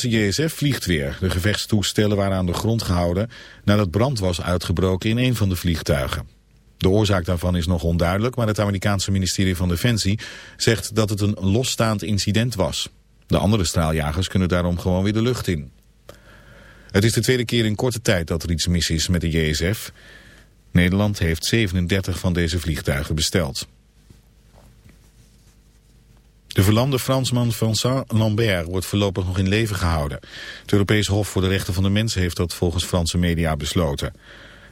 De JSF vliegt weer. De gevechtstoestellen waren aan de grond gehouden nadat brand was uitgebroken in een van de vliegtuigen. De oorzaak daarvan is nog onduidelijk, maar het Amerikaanse ministerie van Defensie zegt dat het een losstaand incident was. De andere straaljagers kunnen daarom gewoon weer de lucht in. Het is de tweede keer in korte tijd dat er iets mis is met de JSF. Nederland heeft 37 van deze vliegtuigen besteld. De verlamde Fransman Vincent Lambert wordt voorlopig nog in leven gehouden. Het Europees Hof voor de Rechten van de Mens heeft dat volgens Franse media besloten.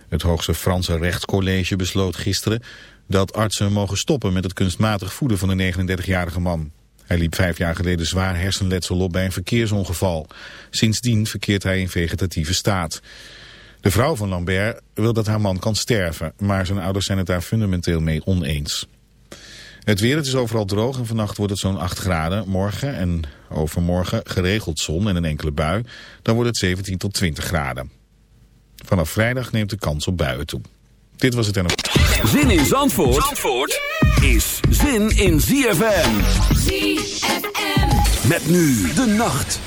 Het hoogste Franse rechtscollege besloot gisteren dat artsen mogen stoppen met het kunstmatig voeden van de 39-jarige man. Hij liep vijf jaar geleden zwaar hersenletsel op bij een verkeersongeval. Sindsdien verkeert hij in vegetatieve staat. De vrouw van Lambert wil dat haar man kan sterven, maar zijn ouders zijn het daar fundamenteel mee oneens. Het weer, het is overal droog en vannacht wordt het zo'n 8 graden. Morgen en overmorgen geregeld zon en een enkele bui. Dan wordt het 17 tot 20 graden. Vanaf vrijdag neemt de kans op buien toe. Dit was het en Zin in Zandvoort, Zandvoort is zin in ZFM. ZFM. Met nu de nacht.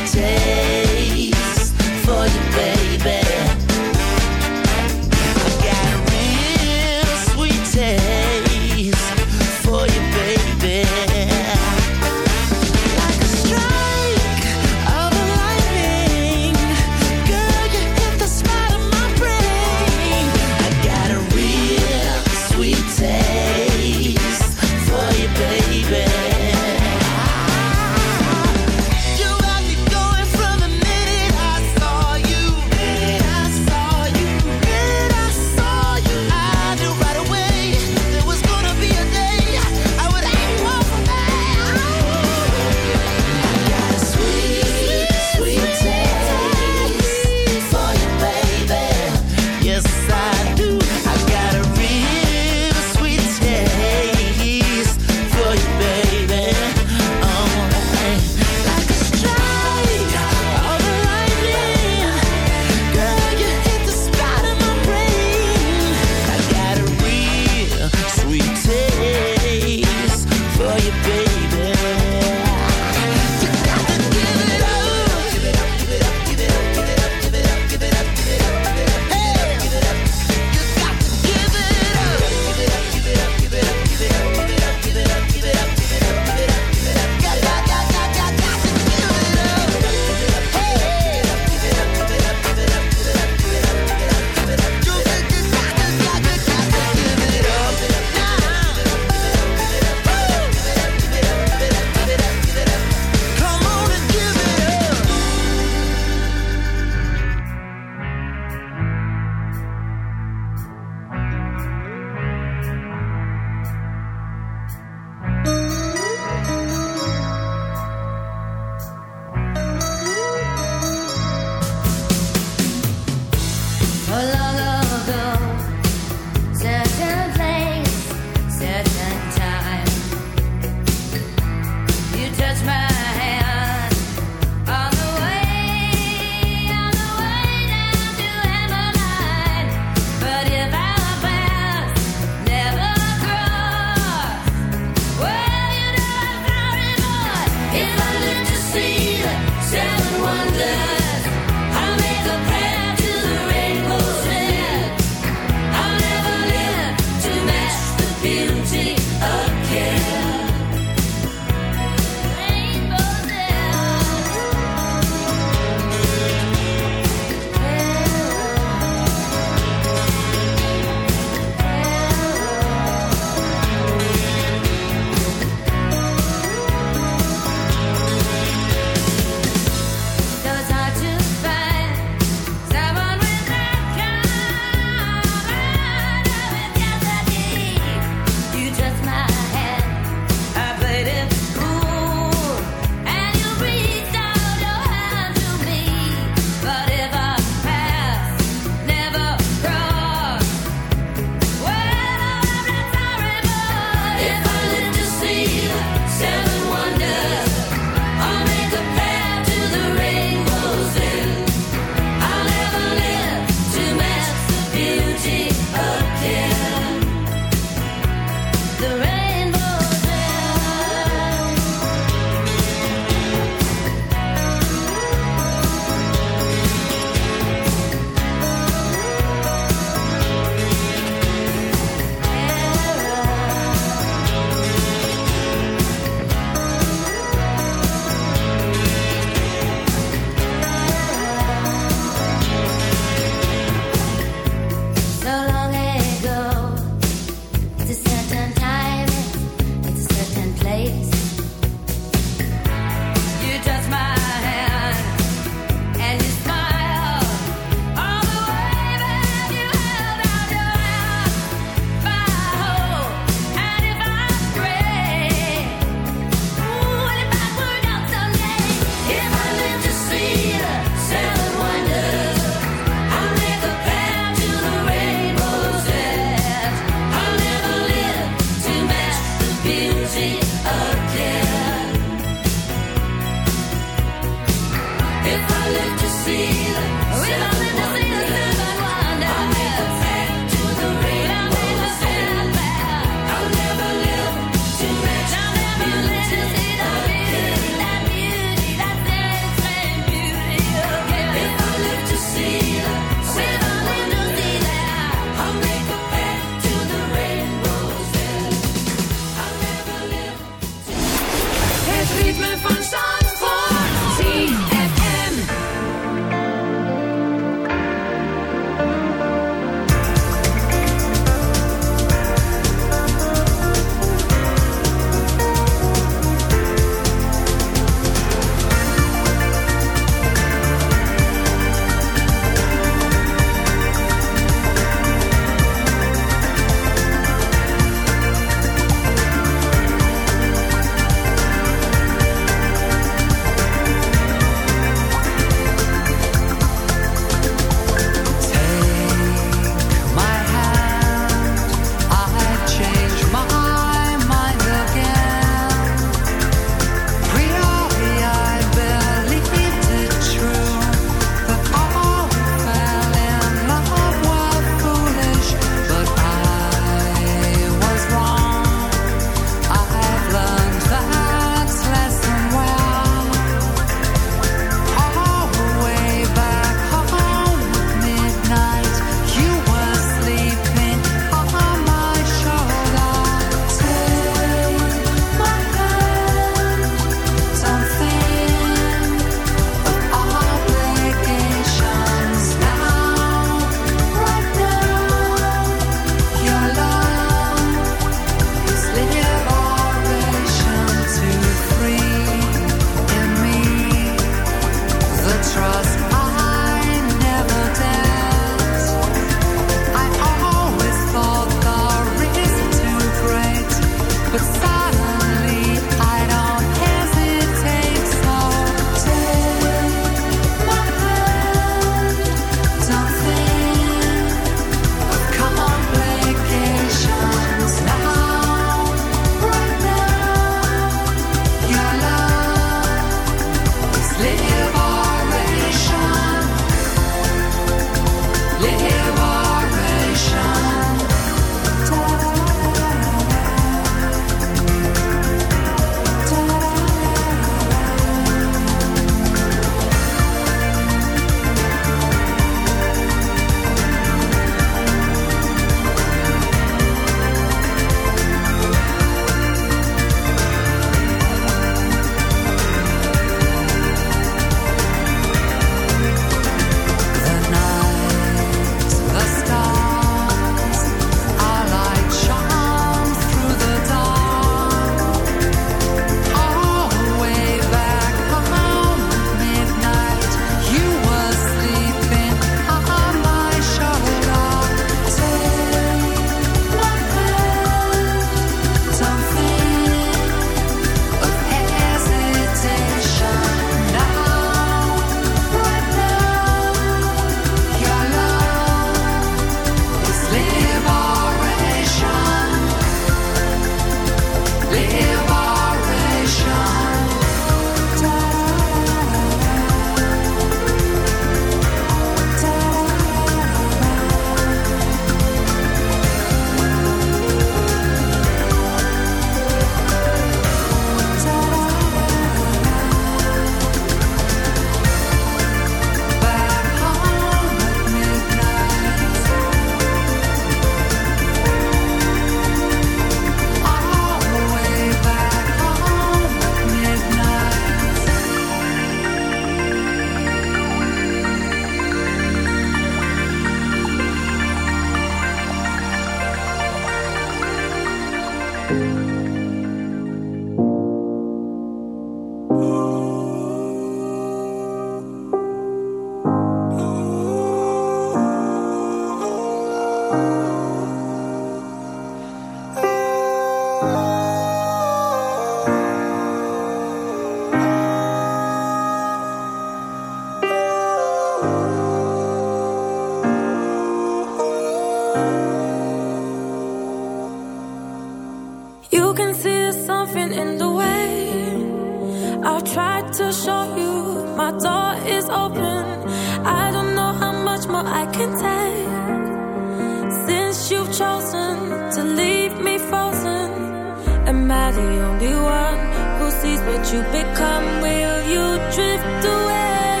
what you become, will you drift away?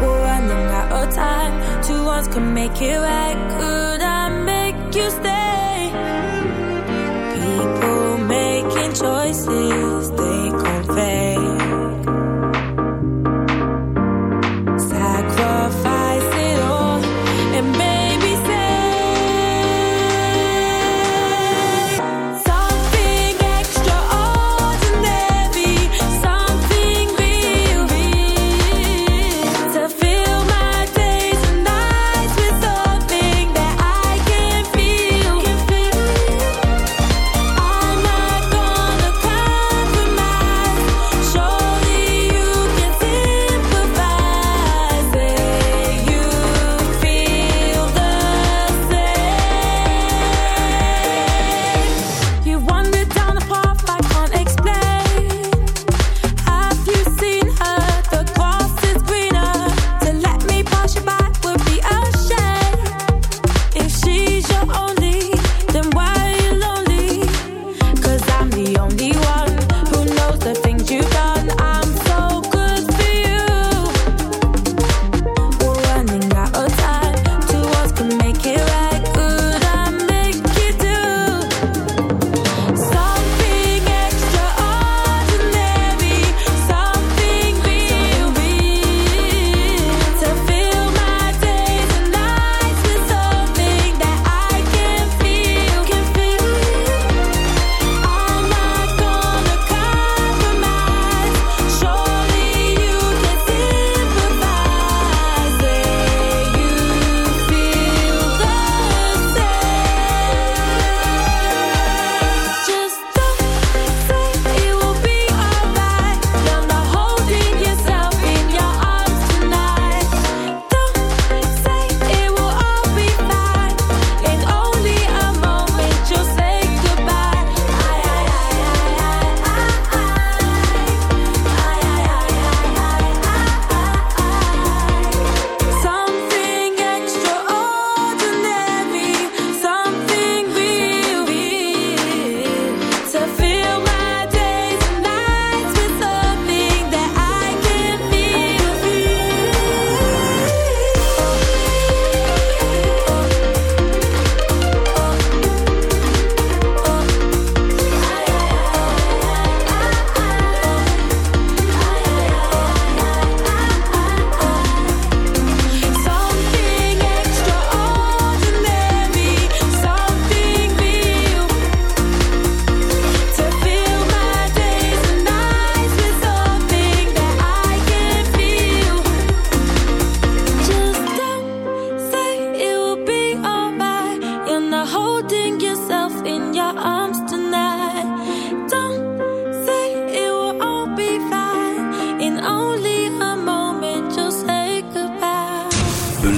We're running out of time, two wrongs can make it right. Ooh.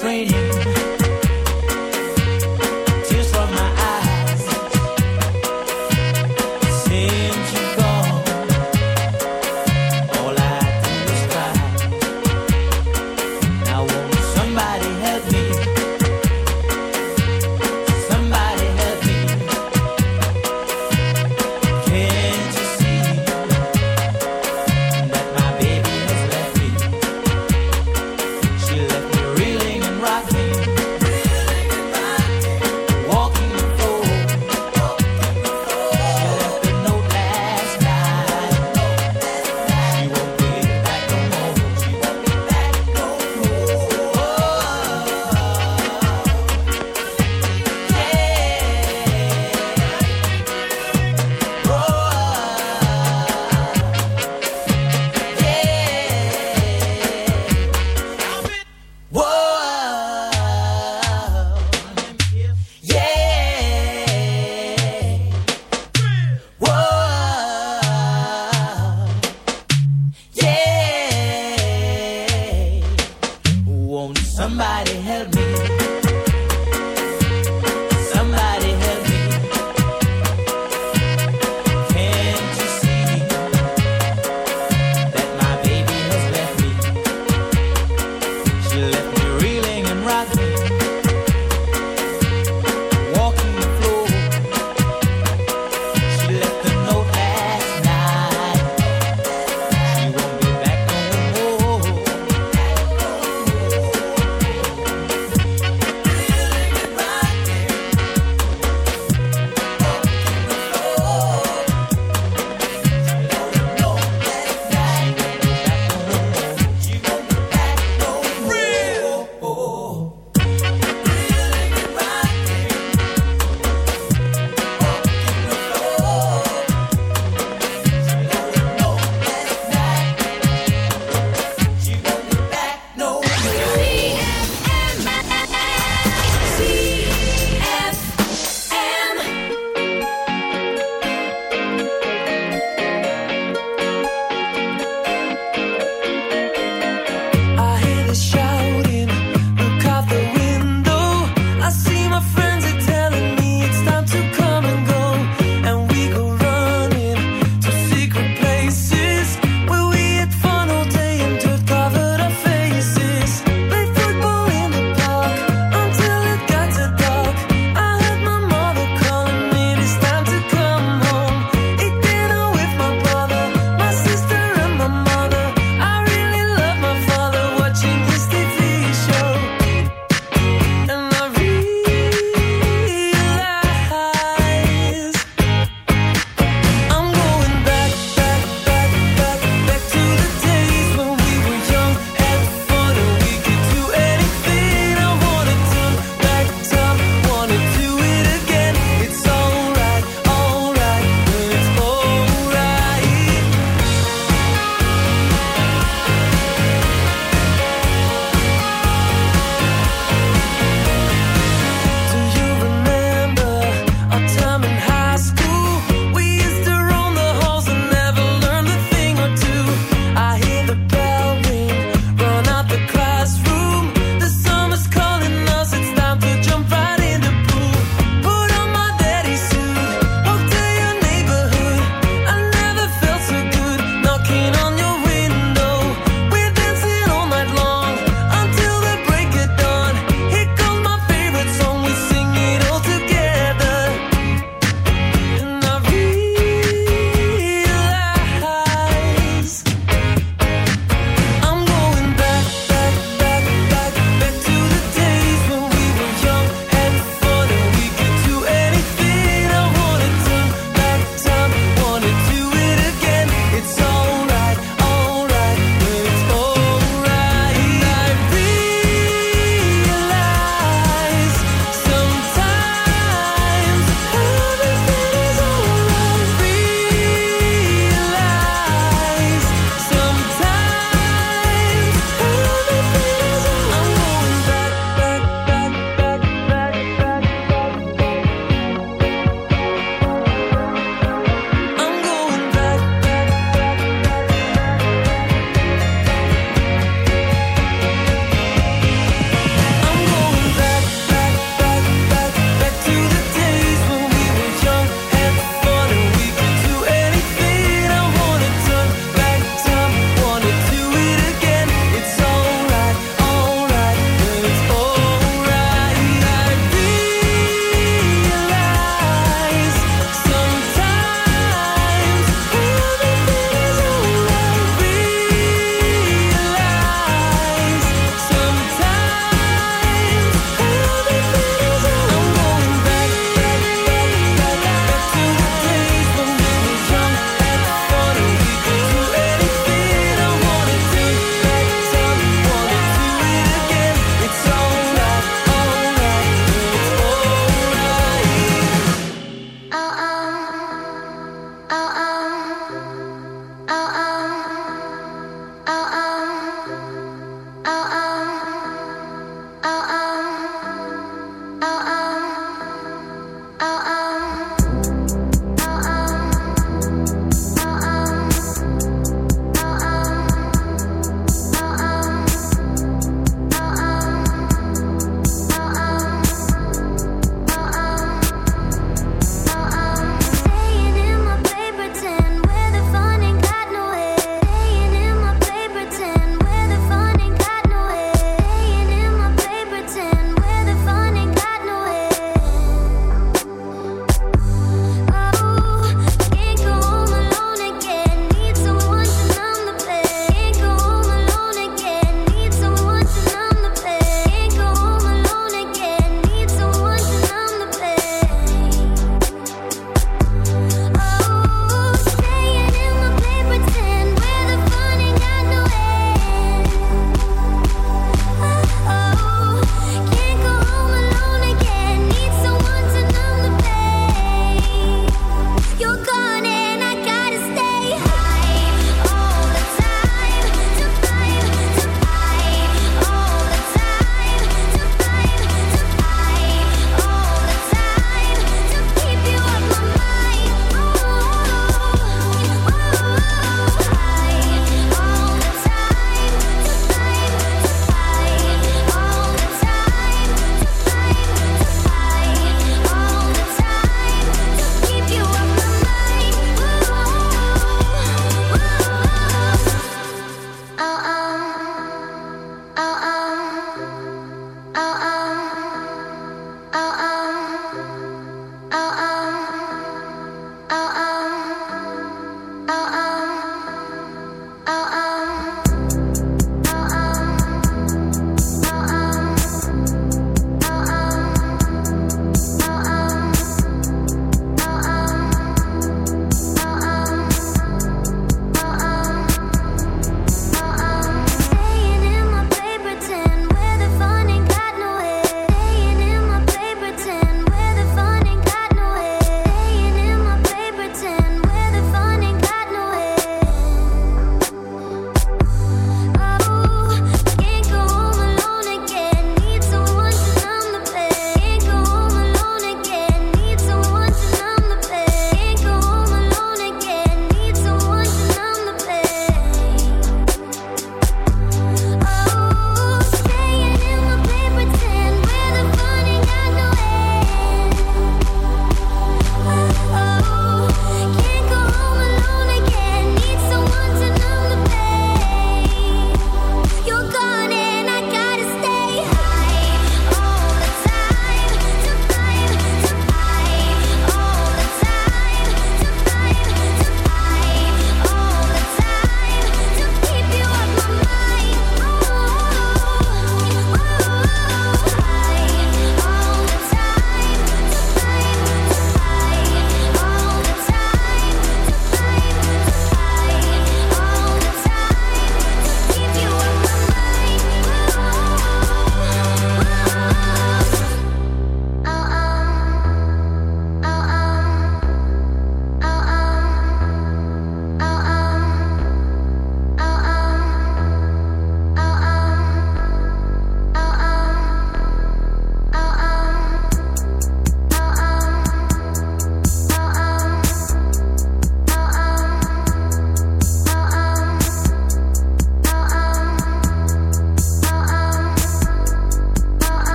train.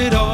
It all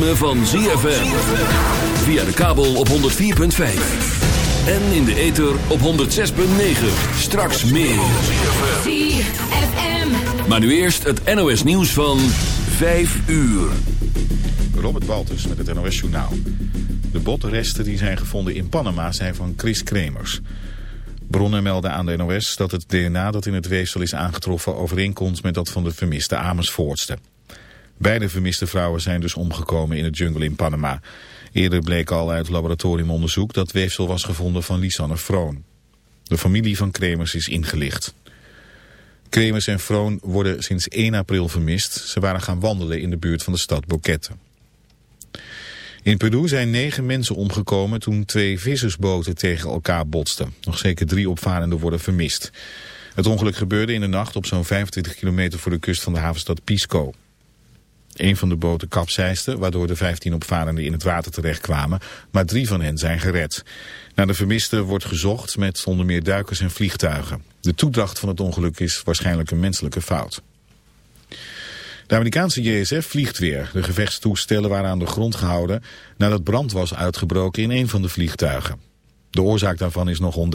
ritme van ZFM. Via de kabel op 104.5. En in de ether op 106.9. Straks meer. ZFM. Maar nu eerst het NOS nieuws van 5 uur. Robert Baltus met het NOS Journaal. De botresten die zijn gevonden in Panama zijn van Chris Kremers. Bronnen melden aan de NOS dat het DNA dat in het weefsel is aangetroffen overeenkomt met dat van de vermiste Amersfoortste. Beide vermiste vrouwen zijn dus omgekomen in de jungle in Panama. Eerder bleek al uit laboratoriumonderzoek dat weefsel was gevonden van Lisanne Froon. De familie van Kremers is ingelicht. Kremers en Froon worden sinds 1 april vermist. Ze waren gaan wandelen in de buurt van de stad Boquete. In Peru zijn negen mensen omgekomen toen twee vissersboten tegen elkaar botsten. Nog zeker drie opvarenden worden vermist. Het ongeluk gebeurde in de nacht op zo'n 25 kilometer voor de kust van de havenstad Pisco. Een van de boten kapseiste, waardoor de 15 opvarenden in het water terechtkwamen, maar drie van hen zijn gered. Naar de vermisten wordt gezocht met onder meer duikers en vliegtuigen. De toedracht van het ongeluk is waarschijnlijk een menselijke fout. De Amerikaanse JSF vliegt weer. De gevechtstoestellen waren aan de grond gehouden nadat brand was uitgebroken in een van de vliegtuigen. De oorzaak daarvan is nog onduidelijk.